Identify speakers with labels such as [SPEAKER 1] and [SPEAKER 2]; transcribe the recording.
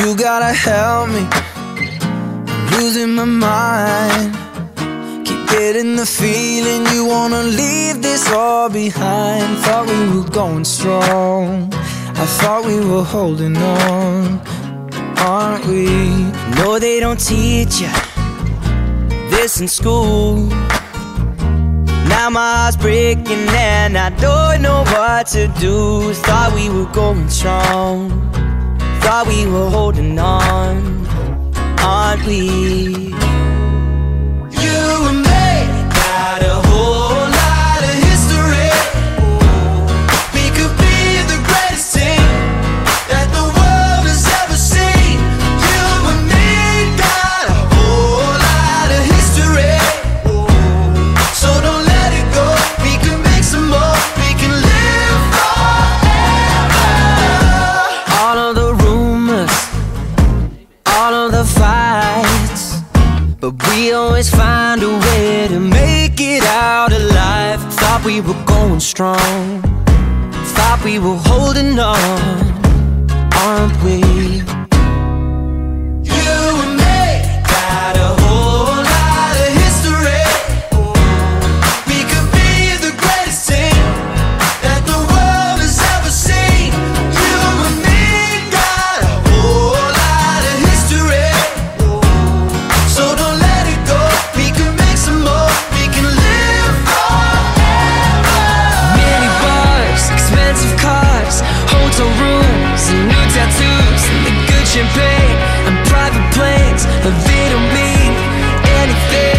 [SPEAKER 1] You gotta help me. I'm losing my mind. Keep getting the feeling you wanna leave this all behind. Thought we were going strong. I thought we were holding on, aren't we? No, they don't teach you this in school. Now my heart's breaking and I don't know what to do. Thought we were going strong. Thought we were holding on, aren't we? We always find a way to make it out alive. Thought we were going strong. Thought we were holding on. Aren't we? champagne. And private planes but they don't mean. Anything